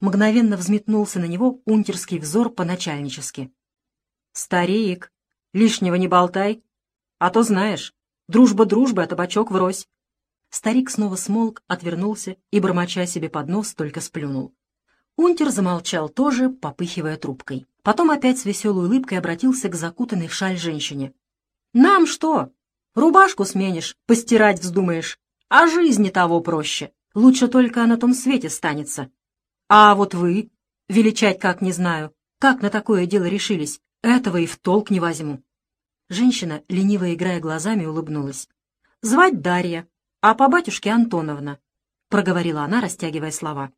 Мгновенно взметнулся на него унтерский взор по-начальнически. «Старик, лишнего не болтай, а то знаешь, дружба дружба, а табачок врозь». Старик снова смолк, отвернулся и, бормоча себе под нос, только сплюнул. Унтер замолчал тоже, попыхивая трубкой. Потом опять с веселой улыбкой обратился к закутанной в шаль женщине. «Нам что? Рубашку сменишь, постирать вздумаешь, а жизни того проще. Лучше только на том свете станется. А вот вы, величать как не знаю, как на такое дело решились, этого и в толк не возьму». Женщина, лениво играя глазами, улыбнулась. «Звать Дарья, а по батюшке Антоновна», — проговорила она, растягивая слова.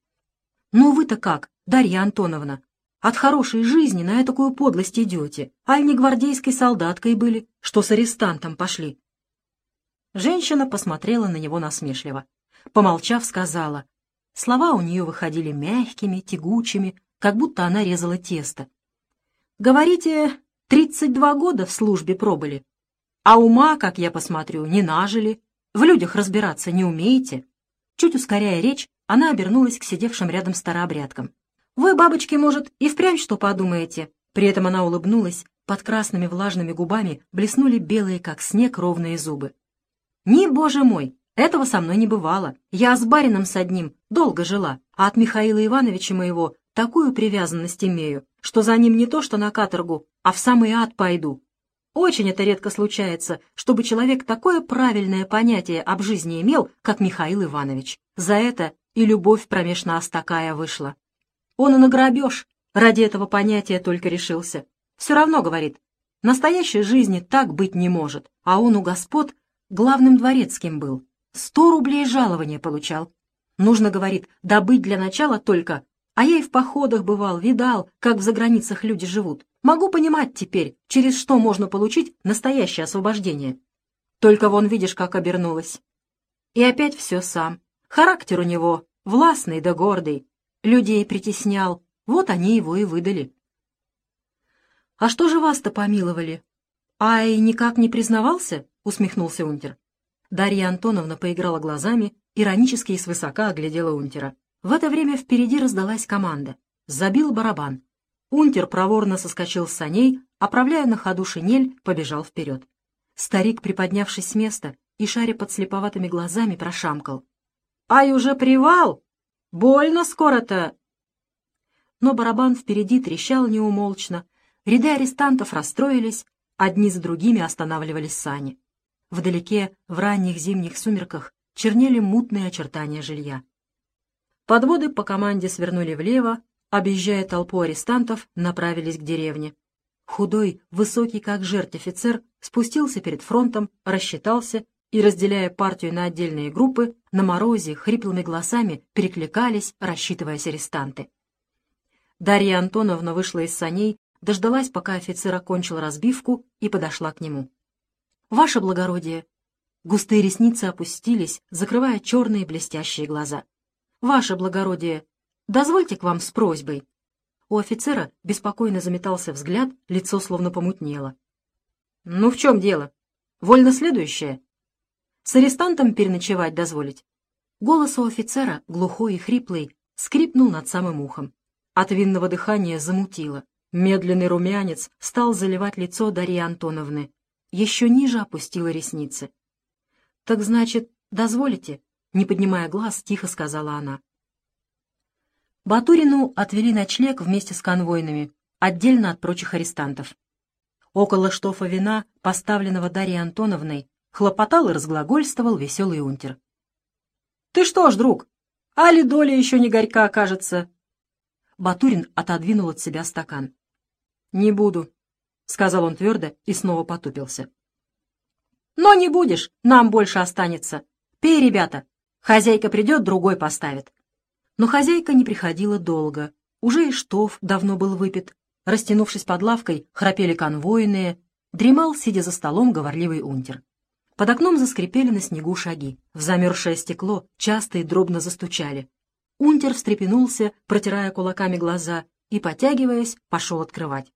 «Ну вы-то как, Дарья Антоновна? От хорошей жизни на такую подлость идете, аль не гвардейской солдаткой были, что с арестантом пошли?» Женщина посмотрела на него насмешливо. Помолчав, сказала. Слова у нее выходили мягкими, тягучими, как будто она резала тесто. «Говорите, тридцать два года в службе пробыли, а ума, как я посмотрю, не нажили, в людях разбираться не умеете?» Чуть ускоряя речь, она обернулась к сидевшим рядом старообрядкам. «Вы, бабочки, может, и впрямь что подумаете?» При этом она улыбнулась, под красными влажными губами блеснули белые, как снег, ровные зубы. «Не, боже мой, этого со мной не бывало. Я с барином с одним долго жила, а от Михаила Ивановича моего такую привязанность имею, что за ним не то что на каторгу, а в самый ад пойду. Очень это редко случается, чтобы человек такое правильное понятие об жизни имел, как Михаил Иванович. За это и любовь промеж нас такая вышла. Он и на грабеж ради этого понятия только решился. Все равно, говорит, настоящей жизни так быть не может, а он у господ главным дворецким был. Сто рублей жалования получал. Нужно, говорит, добыть для начала только, а я и в походах бывал, видал, как в заграницах люди живут. Могу понимать теперь, через что можно получить настоящее освобождение. Только вон видишь, как обернулось. И опять все сам. Характер у него властный да гордый, людей притеснял, вот они его и выдали. «А что же вас-то помиловали? Ай, никак не признавался?» — усмехнулся Унтер. Дарья Антоновна поиграла глазами, иронически и свысока оглядела Унтера. В это время впереди раздалась команда. Забил барабан. Унтер проворно соскочил с саней, оправляя на ходу шинель, побежал вперед. Старик, приподнявшись с места и шаря под слеповатыми глазами, прошамкал. «Ай, уже привал! Больно скоро-то!» Но барабан впереди трещал неумолчно. Ряды арестантов расстроились, одни за другими останавливались сани. Вдалеке, в ранних зимних сумерках, чернели мутные очертания жилья. Подводы по команде свернули влево, объезжая толпу арестантов, направились к деревне. Худой, высокий как жерть офицер спустился перед фронтом, рассчитался и, разделяя партию на отдельные группы, на морозе хриплыми голосами перекликались, рассчитываясь арестанты. Дарья Антоновна вышла из саней, дождалась, пока офицер окончил разбивку, и подошла к нему. «Ваше благородие!» Густые ресницы опустились, закрывая черные блестящие глаза. «Ваше благородие, дозвольте к вам с просьбой». У офицера беспокойно заметался взгляд, лицо словно помутнело. «Ну, в чем дело? Вольно следующее?» С арестантом переночевать дозволить?» Голос у офицера, глухой и хриплый, скрипнул над самым ухом. От винного дыхания замутило. Медленный румянец стал заливать лицо Дарьи Антоновны. Еще ниже опустила ресницы. «Так значит, дозволите?» Не поднимая глаз, тихо сказала она. Батурину отвели ночлег вместе с конвойными, отдельно от прочих арестантов. Около штофа вина, поставленного Дарьей Антоновной, Хлопотал и разглагольствовал веселый унтер. «Ты что ж, друг, али доля еще не горька окажется?» Батурин отодвинул от себя стакан. «Не буду», — сказал он твердо и снова потупился. «Но не будешь, нам больше останется. Пей, ребята. Хозяйка придет, другой поставит». Но хозяйка не приходила долго. Уже и штоф давно был выпит. Растянувшись под лавкой, храпели конвойные. Дремал, сидя за столом, говорливый унтер. Под окном заскрипели на снегу шаги. В замерзшее стекло часто и дробно застучали. Унтер встрепенулся, протирая кулаками глаза, и, потягиваясь, пошел открывать.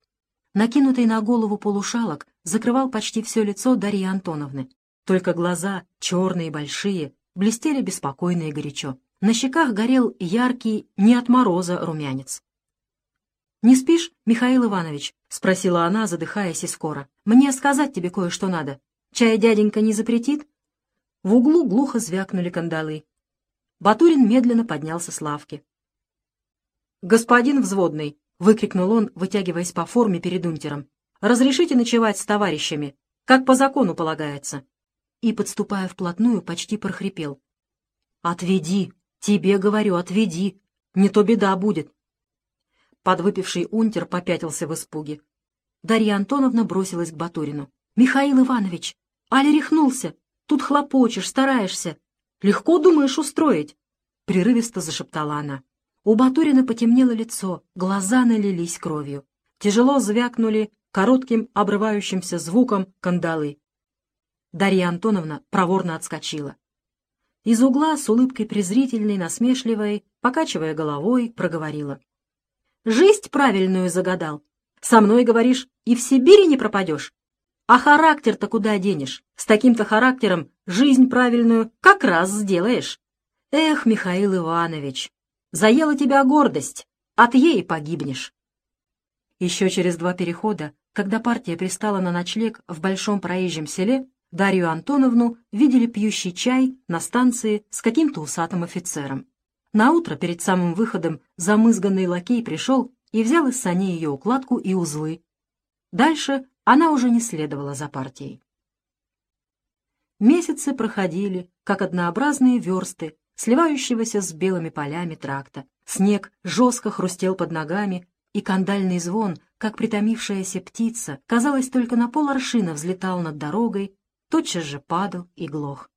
Накинутый на голову полушалок закрывал почти все лицо Дарьи Антоновны. Только глаза, черные и большие, блестели беспокойно и горячо. На щеках горел яркий, не от мороза, румянец. «Не спишь, Михаил Иванович?» — спросила она, задыхаясь и скоро. «Мне сказать тебе кое-что надо. Чай дяденька не запретит?» В углу глухо звякнули кандалы. Батурин медленно поднялся с лавки. «Господин взводный!» — выкрикнул он, вытягиваясь по форме перед унтером. «Разрешите ночевать с товарищами, как по закону полагается?» И, подступая вплотную, почти прохрипел. «Отведи! Тебе, говорю, отведи! Не то беда будет!» Подвыпивший унтер попятился в испуге. Дарья Антоновна бросилась к Батурину. «Михаил Иванович! Аля рехнулся! Тут хлопочешь, стараешься! Легко думаешь устроить!» Прерывисто зашептала она. У Батурина потемнело лицо, глаза налились кровью. Тяжело звякнули коротким обрывающимся звуком кандалы. Дарья Антоновна проворно отскочила. Из угла с улыбкой презрительной, насмешливой, покачивая головой, проговорила. Жизнь правильную загадал. Со мной, говоришь, и в Сибири не пропадешь. А характер-то куда денешь? С таким-то характером жизнь правильную как раз сделаешь. Эх, Михаил Иванович, заела тебя гордость, от ей погибнешь. Еще через два перехода, когда партия пристала на ночлег в большом проезжем селе, Дарью Антоновну видели пьющий чай на станции с каким-то усатым офицером. Наутро, перед самым выходом, замызганный лакей пришел и взял из саней ее укладку и узлы. Дальше она уже не следовала за партией. Месяцы проходили, как однообразные версты, сливающегося с белыми полями тракта. Снег жестко хрустел под ногами, и кандальный звон, как притомившаяся птица, казалось, только на пол аршина взлетал над дорогой, тотчас же падал и глох.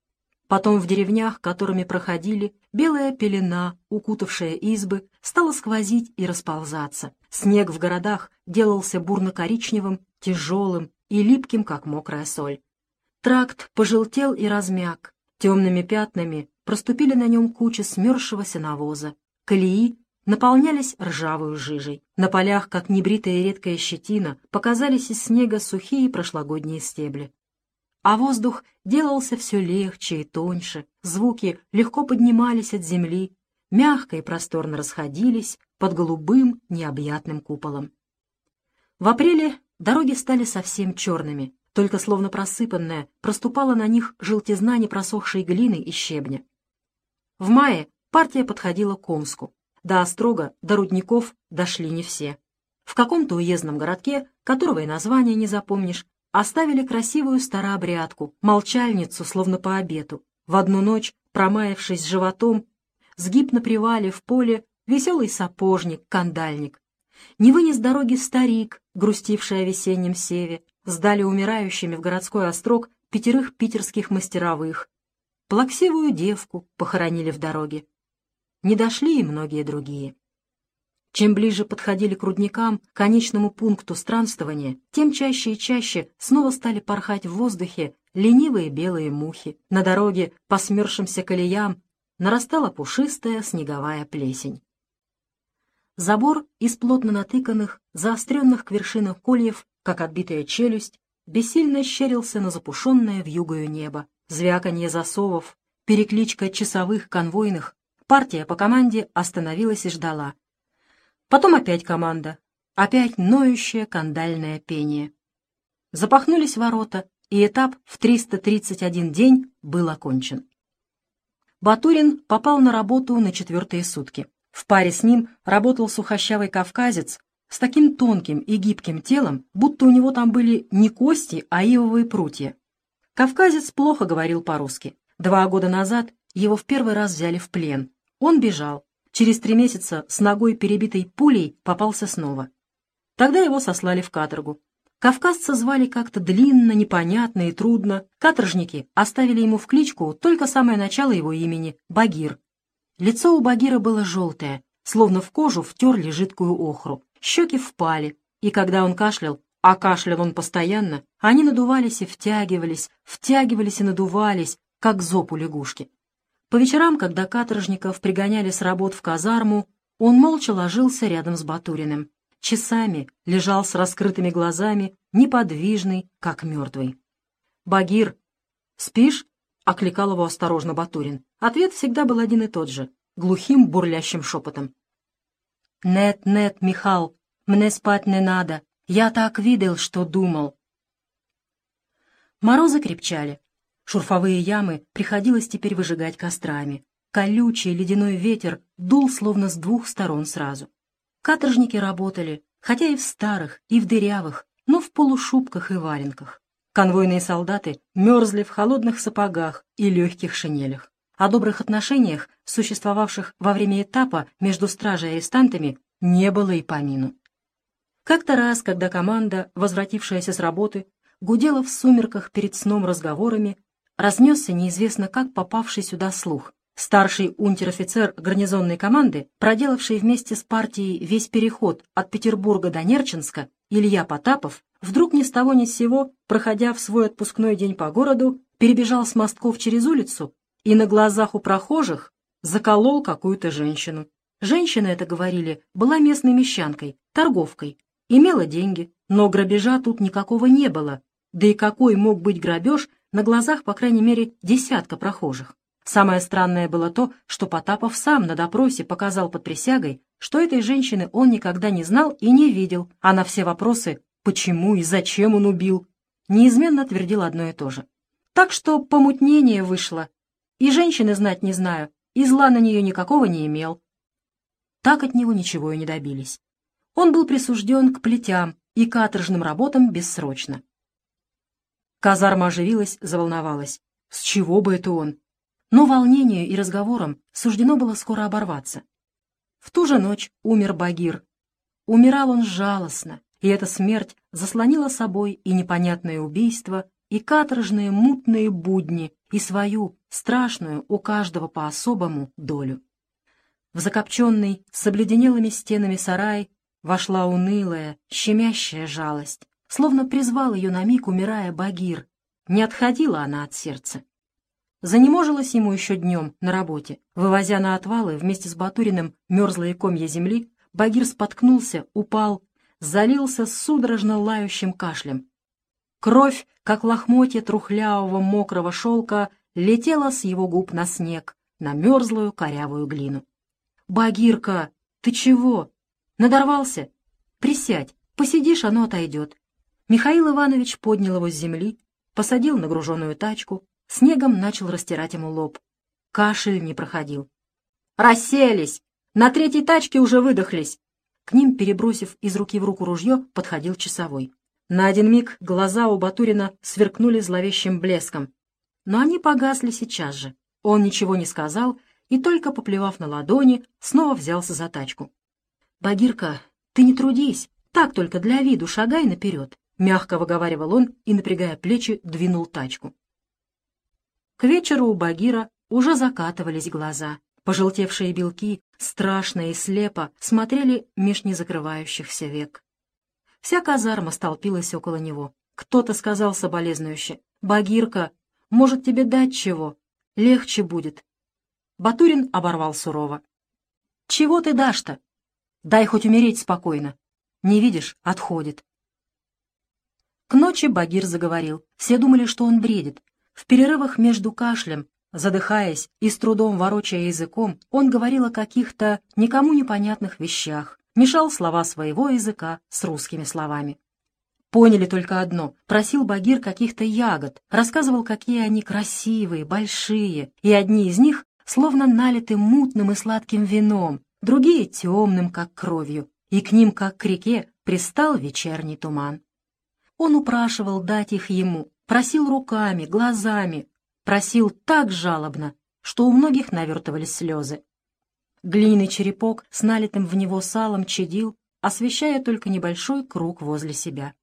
Потом в деревнях, которыми проходили, белая пелена, укутавшая избы, стала сквозить и расползаться. Снег в городах делался бурно-коричневым, тяжелым и липким, как мокрая соль. Тракт пожелтел и размяк. Темными пятнами проступили на нем кучи смерзшегося навоза. Колеи наполнялись ржавую жижей. На полях, как небритая редкая щетина, показались из снега сухие прошлогодние стебли а воздух делался все легче и тоньше, звуки легко поднимались от земли, мягко и просторно расходились под голубым необъятным куполом. В апреле дороги стали совсем черными, только словно просыпанная проступала на них желтизна непросохшей глины и щебня. В мае партия подходила к Омску. До Острога, до Рудников дошли не все. В каком-то уездном городке, которого и название не запомнишь, оставили красивую старообрядку, молчальницу, словно по обету. В одну ночь, промаявшись животом, сгиб на привале в поле веселый сапожник, кандальник. Не вынес дороги старик, грустивший о весеннем севе, сдали умирающими в городской острог пятерых питерских мастеровых. Плаксивую девку похоронили в дороге. Не дошли и многие другие. Чем ближе подходили к рудникам, к конечному пункту странствования, тем чаще и чаще снова стали порхать в воздухе ленивые белые мухи. На дороге, по смерзшимся колеям, нарастала пушистая снеговая плесень. Забор из плотно натыканных, заостренных к вершинах кольев, как отбитая челюсть, бессильно щерился на запушенное вьюгою небо. Звяканье засовов, перекличка часовых конвойных, партия по команде остановилась и ждала — Потом опять команда. Опять ноющее кандальное пение. Запахнулись ворота, и этап в 331 день был окончен. Батурин попал на работу на четвертые сутки. В паре с ним работал сухощавый кавказец с таким тонким и гибким телом, будто у него там были не кости, а ивовые прутья. Кавказец плохо говорил по-русски. Два года назад его в первый раз взяли в плен. Он бежал, Через три месяца с ногой перебитой пулей попался снова. Тогда его сослали в каторгу. Кавказца звали как-то длинно, непонятно и трудно. Каторжники оставили ему в кличку только самое начало его имени — Багир. Лицо у Багира было желтое, словно в кожу втерли жидкую охру. Щеки впали, и когда он кашлял, а кашлял он постоянно, они надувались и втягивались, втягивались и надувались, как зоб у лягушки. По вечерам, когда каторжников пригоняли с работ в казарму, он молча ложился рядом с Батуриным. Часами лежал с раскрытыми глазами, неподвижный, как мертвый. «Багир, спишь?» — окликал его осторожно Батурин. Ответ всегда был один и тот же. глухим бурлящим шепотом. «Нет, нет, Михал, мне спать не надо. Я так видел, что думал». Морозы крепчали. Шурфовые ямы приходилось теперь выжигать кострами. Колючий ледяной ветер дул словно с двух сторон сразу. Каторжники работали, хотя и в старых, и в дырявых, но в полушубках и валенках. Конвойные солдаты мерзли в холодных сапогах и легких шинелях. О добрых отношениях, существовавших во время этапа между стражей и арестантами, не было и помину. Как-то раз, когда команда, возвратившаяся с работы, гудела в сумерках перед сном разговорами, разнесся неизвестно как попавший сюда слух. Старший унтер-офицер гарнизонной команды, проделавший вместе с партией весь переход от Петербурга до Нерчинска, Илья Потапов, вдруг ни с того ни с сего, проходя в свой отпускной день по городу, перебежал с мостков через улицу и на глазах у прохожих заколол какую-то женщину. Женщина, это говорили, была местной мещанкой, торговкой, имела деньги, но грабежа тут никакого не было, да и какой мог быть грабеж на глазах, по крайней мере, десятка прохожих. Самое странное было то, что Потапов сам на допросе показал под присягой, что этой женщины он никогда не знал и не видел, а на все вопросы «почему и зачем он убил?» неизменно твердил одно и то же. Так что помутнение вышло. И женщины знать не знаю, и зла на нее никакого не имел. Так от него ничего и не добились. Он был присужден к плетям и каторжным работам бессрочно. Казарма оживилась, заволновалась. С чего бы это он? Но волнению и разговорам суждено было скоро оборваться. В ту же ночь умер Багир. Умирал он жалостно, и эта смерть заслонила собой и непонятное убийство, и каторжные мутные будни, и свою, страшную, у каждого по-особому, долю. В закопченный, с обледенелыми стенами сарай вошла унылая, щемящая жалость, словно призвал ее на миг, умирая Багир. Не отходила она от сердца. Занеможилась ему еще днем на работе. Вывозя на отвалы вместе с Батуриным мерзлые комья земли, Багир споткнулся, упал, залился судорожно лающим кашлем. Кровь, как лохмотья трухлявого мокрого шелка, летела с его губ на снег, на мерзлую корявую глину. «Багирка, ты чего? Надорвался? Присядь, посидишь, оно отойдет». Михаил Иванович поднял его с земли, посадил на груженную тачку, Снегом начал растирать ему лоб. Кашель не проходил. «Расселись! На третьей тачке уже выдохлись!» К ним, перебросив из руки в руку ружье, подходил часовой. На один миг глаза у Батурина сверкнули зловещим блеском. Но они погасли сейчас же. Он ничего не сказал и, только поплевав на ладони, снова взялся за тачку. «Багирка, ты не трудись, так только для виду шагай наперед», — мягко выговаривал он и, напрягая плечи, двинул тачку. К вечеру у Багира уже закатывались глаза. Пожелтевшие белки, страшно и слепо, смотрели меж незакрывающихся век. Вся казарма столпилась около него. Кто-то сказал соболезнующе, «Багирка, может тебе дать чего? Легче будет». Батурин оборвал сурово. «Чего ты дашь-то? Дай хоть умереть спокойно. Не видишь, отходит». К ночи Багир заговорил. Все думали, что он бредит, в перерывах между кашлем, задыхаясь и с трудом ворочая языком, он говорил о каких-то никому непонятных вещах, мешал слова своего языка с русскими словами. Поняли только одно. Просил Багир каких-то ягод, рассказывал, какие они красивые, большие, и одни из них словно налиты мутным и сладким вином, другие — темным, как кровью, и к ним, как к реке, пристал вечерний туман. Он упрашивал дать их ему, Просил руками, глазами, просил так жалобно, что у многих навертывались слезы. Глиняный черепок с налитым в него салом чадил, освещая только небольшой круг возле себя.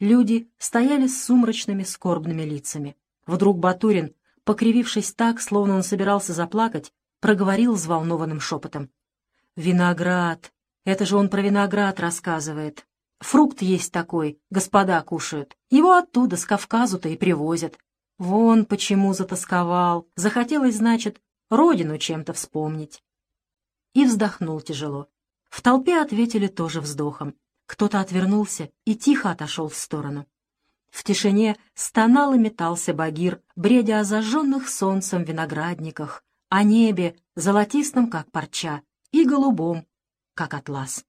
Люди стояли с сумрачными скорбными лицами. Вдруг Батурин, покривившись так, словно он собирался заплакать, проговорил взволнованным шепотом. «Виноград! Это же он про виноград рассказывает. Фрукт есть такой, господа кушают. Его оттуда, с Кавказу-то и привозят. Вон почему затасковал. Захотелось, значит, родину чем-то вспомнить. И вздохнул тяжело. В толпе ответили тоже вздохом. Кто-то отвернулся и тихо отошел в сторону. В тишине стонал и метался Багир, бредя о зажженных солнцем виноградниках, о небе, золотистом, как парча, и голубом, как атлас.